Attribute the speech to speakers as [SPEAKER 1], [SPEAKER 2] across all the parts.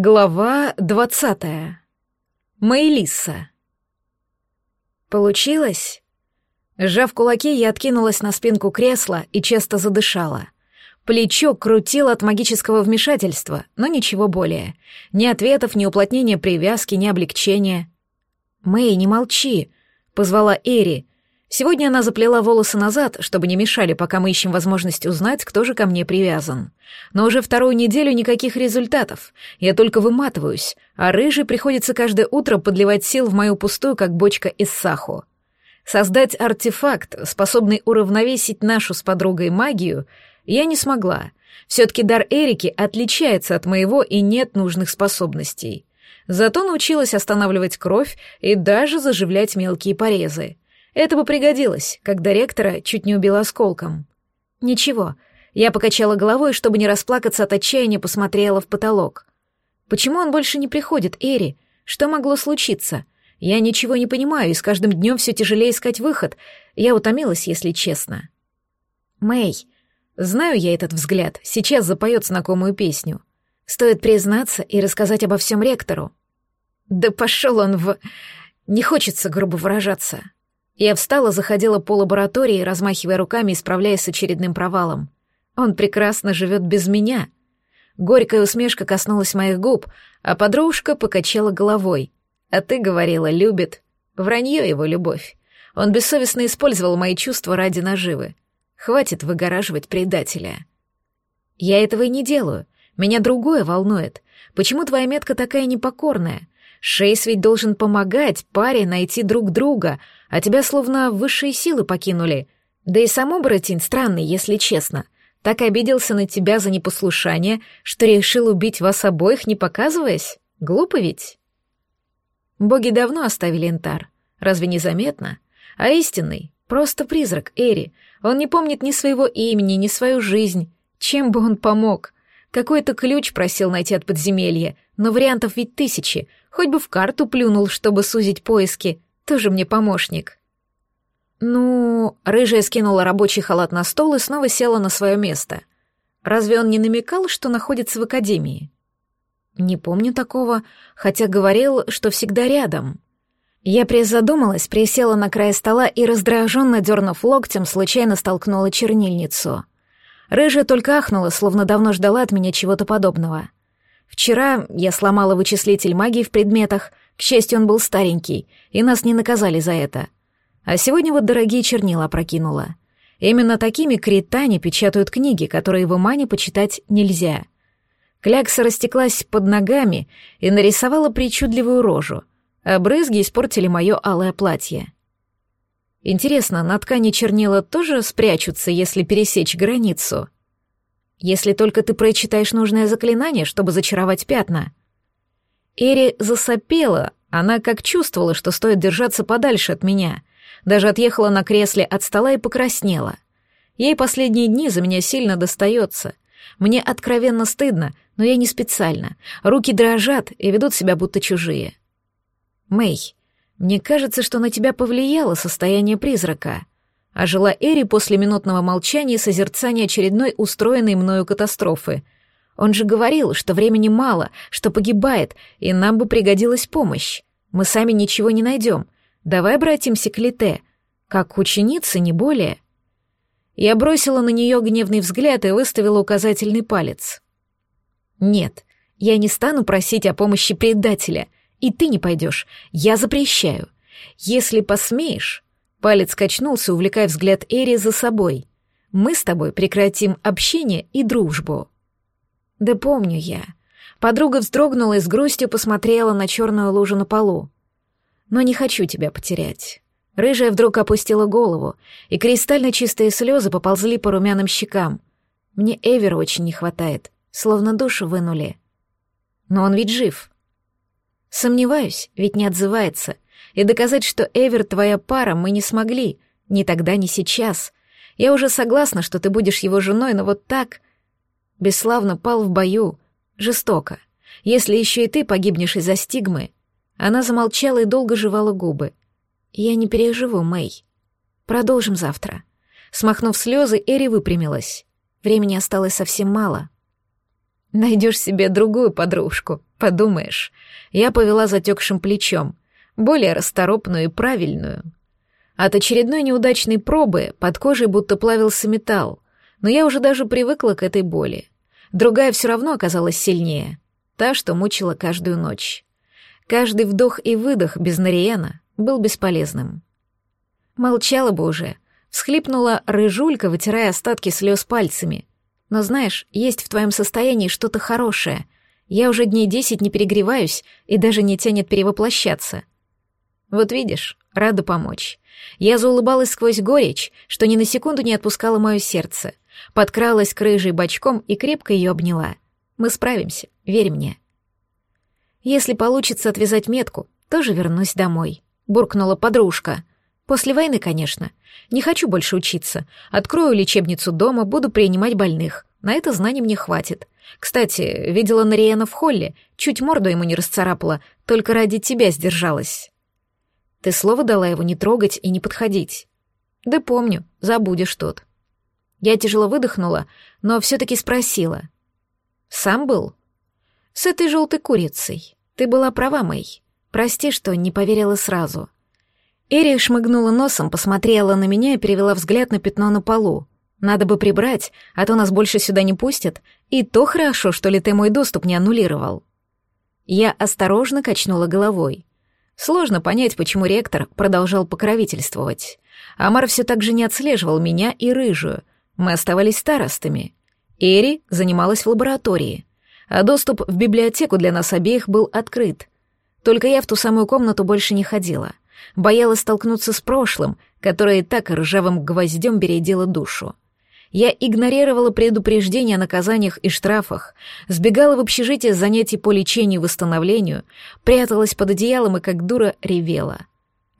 [SPEAKER 1] Глава двадцатая. Мэйлисса. Получилось? Сжав кулаки, я откинулась на спинку кресла и часто задышала. Плечо крутило от магического вмешательства, но ничего более. Ни ответов, ни уплотнения привязки, ни облегчения. «Мэй, не молчи», — позвала Эри, Сегодня она заплела волосы назад, чтобы не мешали, пока мы ищем возможность узнать, кто же ко мне привязан. Но уже вторую неделю никаких результатов. Я только выматываюсь, а рыжий приходится каждое утро подливать сил в мою пустую, как бочка из саху. Создать артефакт, способный уравновесить нашу с подругой магию, я не смогла. Все-таки дар Эрики отличается от моего и нет нужных способностей. Зато научилась останавливать кровь и даже заживлять мелкие порезы. Это бы пригодилось, когда ректора чуть не убил осколком. Ничего, я покачала головой, чтобы не расплакаться от отчаяния, посмотрела в потолок. Почему он больше не приходит, Эри? Что могло случиться? Я ничего не понимаю, и с каждым днем все тяжелее искать выход. Я утомилась, если честно. Мэй, знаю я этот взгляд, сейчас запоет знакомую песню. Стоит признаться и рассказать обо всем ректору. Да пошел он в... Не хочется грубо выражаться. Я встала, заходила по лаборатории, размахивая руками и справляясь с очередным провалом. Он прекрасно живет без меня. Горькая усмешка коснулась моих губ, а подружка покачала головой. А ты говорила, любит. Вранье его любовь. Он бессовестно использовал мои чувства ради наживы. Хватит выгораживать предателя. Я этого и не делаю. Меня другое волнует. Почему твоя метка такая непокорная? Шейс ведь должен помогать паре найти друг друга, а тебя словно высшие силы покинули. Да и сам оборотень странный, если честно. Так обиделся на тебя за непослушание, что решил убить вас обоих, не показываясь? Глупо ведь? Боги давно оставили Интар. Разве не заметно? А истинный — просто призрак Эри. Он не помнит ни своего имени, ни свою жизнь. Чем бы он помог? Какой-то ключ просил найти от подземелья, но вариантов ведь тысячи. Хоть бы в карту плюнул, чтобы сузить поиски. Тоже мне помощник. Ну, рыжая скинула рабочий халат на стол и снова села на свое место. Разве он не намекал, что находится в академии? Не помню такого, хотя говорил, что всегда рядом. Я призадумалась, присела на край стола и, раздраженно дернув локтем, случайно столкнула чернильницу. Рыжая только ахнула, словно давно ждала от меня чего-то подобного. Вчера я сломала вычислитель магии в предметах, к счастью, он был старенький, и нас не наказали за это. А сегодня вот дорогие чернила прокинула. Именно такими критане печатают книги, которые в Имане почитать нельзя. Клякса растеклась под ногами и нарисовала причудливую рожу, а брызги испортили мое алое платье. Интересно, на ткани чернила тоже спрячутся, если пересечь границу? Если только ты прочитаешь нужное заклинание, чтобы зачаровать пятна. Эри засопела, она как чувствовала, что стоит держаться подальше от меня. Даже отъехала на кресле от стола и покраснела. Ей последние дни за меня сильно достается. Мне откровенно стыдно, но я не специально. Руки дрожат и ведут себя будто чужие. Мэй, мне кажется, что на тебя повлияло состояние призрака ожила Эри после минутного молчания и созерцания очередной устроенной мною катастрофы. Он же говорил, что времени мало, что погибает, и нам бы пригодилась помощь. Мы сами ничего не найдем. Давай обратимся к Лите. Как к ученице, не более. Я бросила на нее гневный взгляд и выставила указательный палец. Нет, я не стану просить о помощи предателя, и ты не пойдешь. Я запрещаю. Если посмеешь, Палец качнулся, увлекая взгляд Эри за собой. «Мы с тобой прекратим общение и дружбу». «Да помню я». Подруга вздрогнула и с грустью посмотрела на черную лужу на полу. «Но не хочу тебя потерять». Рыжая вдруг опустила голову, и кристально чистые слезы поползли по румяным щекам. Мне Эвера очень не хватает, словно душу вынули. Но он ведь жив. Сомневаюсь, ведь не отзывается — и доказать, что Эвер твоя пара, мы не смогли. Ни тогда, ни сейчас. Я уже согласна, что ты будешь его женой, но вот так... Бесславно пал в бою. Жестоко. Если еще и ты погибнешь из-за стигмы... Она замолчала и долго жевала губы. Я не переживу, Мэй. Продолжим завтра. Смахнув слезы, Эри выпрямилась. Времени осталось совсем мало. Найдешь себе другую подружку, подумаешь. Я повела затекшим плечом, более расторопную и правильную. От очередной неудачной пробы под кожей будто плавился металл, но я уже даже привыкла к этой боли. Другая все равно оказалась сильнее, та, что мучила каждую ночь. Каждый вдох и выдох без Нариена был бесполезным. Молчала бы уже, всхлипнула рыжулька, вытирая остатки слез пальцами. Но знаешь, есть в твоем состоянии что-то хорошее. Я уже дней десять не перегреваюсь и даже не тянет перевоплощаться. Вот видишь, рада помочь. Я заулыбалась сквозь горечь, что ни на секунду не отпускало мое сердце. Подкралась к рыжей бочком и крепко ее обняла. Мы справимся, верь мне. Если получится отвязать метку, тоже вернусь домой. Буркнула подружка. После войны, конечно. Не хочу больше учиться. Открою лечебницу дома, буду принимать больных. На это знаний мне хватит. Кстати, видела Нариена в холле, чуть морду ему не расцарапала, только ради тебя сдержалась. Ты слово дала его не трогать и не подходить. Да помню, забудешь тут. Я тяжело выдохнула, но все-таки спросила. Сам был? С этой желтой курицей. Ты была права, Мэй. Прости, что не поверила сразу. Эри шмыгнула носом, посмотрела на меня и перевела взгляд на пятно на полу. Надо бы прибрать, а то нас больше сюда не пустят. И то хорошо, что ли ты мой доступ не аннулировал. Я осторожно качнула головой. Сложно понять, почему ректор продолжал покровительствовать. Амар все так же не отслеживал меня и рыжую. Мы оставались старостами. Эри занималась в лаборатории а доступ в библиотеку для нас обеих был открыт. Только я в ту самую комнату больше не ходила. Боялась столкнуться с прошлым, которое и так ржавым гвоздем бередило душу. Я игнорировала предупреждения о наказаниях и штрафах, сбегала в общежитие с занятий по лечению и восстановлению, пряталась под одеялом и как дура ревела.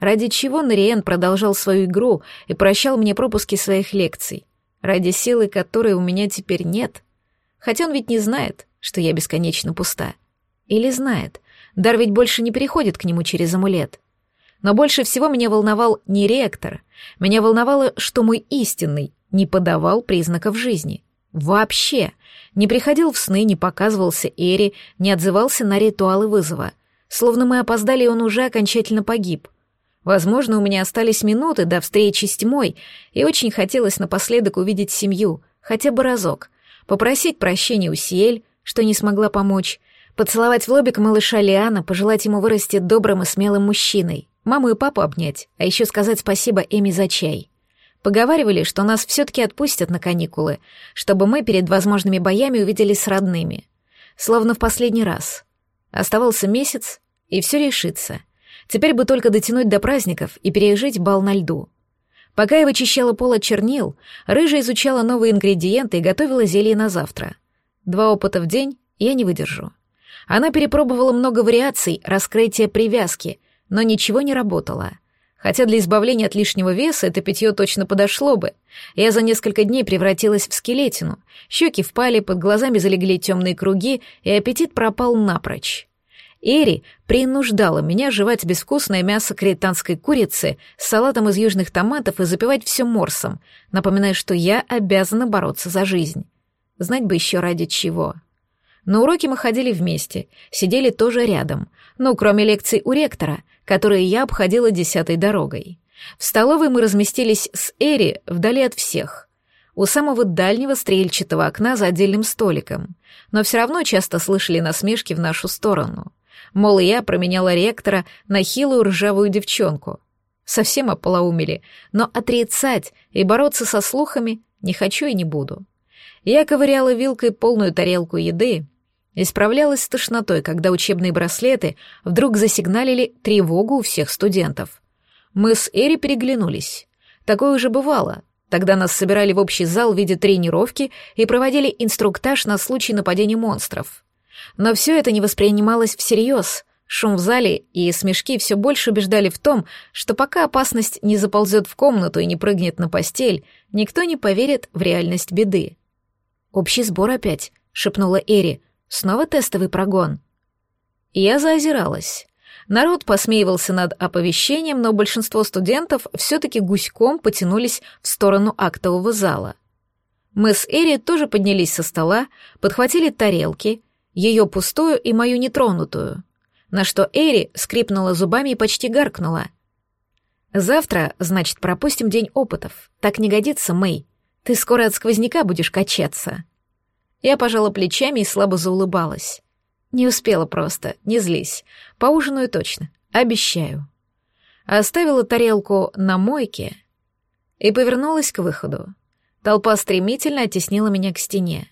[SPEAKER 1] Ради чего Нариен продолжал свою игру и прощал мне пропуски своих лекций? Ради силы, которой у меня теперь нет? Хотя он ведь не знает, что я бесконечно пуста. Или знает, дар ведь больше не переходит к нему через амулет. Но больше всего меня волновал не ректор. Меня волновало, что мой истинный не подавал признаков жизни. Вообще. Не приходил в сны, не показывался Эри, не отзывался на ритуалы вызова. Словно мы опоздали, и он уже окончательно погиб. Возможно, у меня остались минуты до встречи с тьмой, и очень хотелось напоследок увидеть семью, хотя бы разок, попросить прощения у Сиэль, что не смогла помочь, поцеловать в лобик малыша Лиана, пожелать ему вырасти добрым и смелым мужчиной, маму и папу обнять, а еще сказать спасибо Эми за чай. Поговаривали, что нас все-таки отпустят на каникулы, чтобы мы перед возможными боями увиделись с родными. Словно в последний раз. Оставался месяц, и все решится. Теперь бы только дотянуть до праздников и пережить бал на льду. Пока я вычищала пол от чернил, Рыжа изучала новые ингредиенты и готовила зелье на завтра — Два опыта в день я не выдержу. Она перепробовала много вариаций раскрытия привязки, но ничего не работало. Хотя для избавления от лишнего веса это питье точно подошло бы. Я за несколько дней превратилась в скелетину. Щеки впали, под глазами залегли темные круги, и аппетит пропал напрочь. Эри принуждала меня жевать безвкусное мясо кританской курицы с салатом из южных томатов и запивать все морсом, напоминая, что я обязана бороться за жизнь. Знать бы еще ради чего. На уроки мы ходили вместе, сидели тоже рядом, ну, кроме лекций у ректора, которые я обходила десятой дорогой. В столовой мы разместились с Эри вдали от всех. У самого дальнего стрельчатого окна за отдельным столиком, но все равно часто слышали насмешки в нашу сторону. Мол, я променяла ректора на хилую ржавую девчонку. Совсем ополоумели, но отрицать и бороться со слухами не хочу и не буду. Я ковыряла вилкой полную тарелку еды и справлялась с тошнотой, когда учебные браслеты вдруг засигналили тревогу у всех студентов. Мы с Эри переглянулись. Такое уже бывало. Тогда нас собирали в общий зал в виде тренировки и проводили инструктаж на случай нападения монстров. Но все это не воспринималось всерьез. Шум в зале и смешки все больше убеждали в том, что пока опасность не заползет в комнату и не прыгнет на постель, никто не поверит в реальность беды. «Общий сбор опять», — шепнула Эри. «Снова тестовый прогон». Я заозиралась. Народ посмеивался над оповещением, но большинство студентов все-таки гуськом потянулись в сторону актового зала. Мы с Эри тоже поднялись со стола, подхватили тарелки, ее пустую и мою нетронутую, на что Эри скрипнула зубами и почти гаркнула. «Завтра, значит, пропустим день опытов. Так не годится, Мэй. Ты скоро от сквозняка будешь качаться». Я пожала плечами и слабо заулыбалась. Не успела просто, не злись. Поужинаю точно, обещаю. Оставила тарелку на мойке и повернулась к выходу. Толпа стремительно оттеснила меня к стене.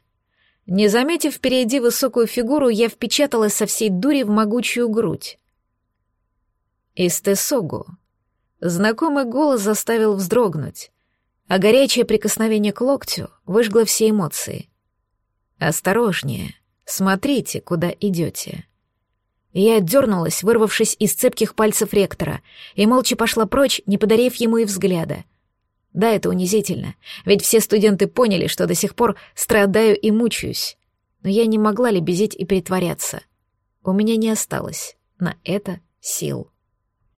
[SPEAKER 1] Не заметив впереди высокую фигуру, я впечаталась со всей дури в могучую грудь. Истесогу. Знакомый голос заставил вздрогнуть, а горячее прикосновение к локтю выжгло все эмоции. «Осторожнее, смотрите, куда идете». Я отдернулась, вырвавшись из цепких пальцев ректора, и молча пошла прочь, не подарив ему и взгляда — да, это унизительно, ведь все студенты поняли, что до сих пор страдаю и мучаюсь. Но я не могла лебезить и притворяться. У меня не осталось на это сил.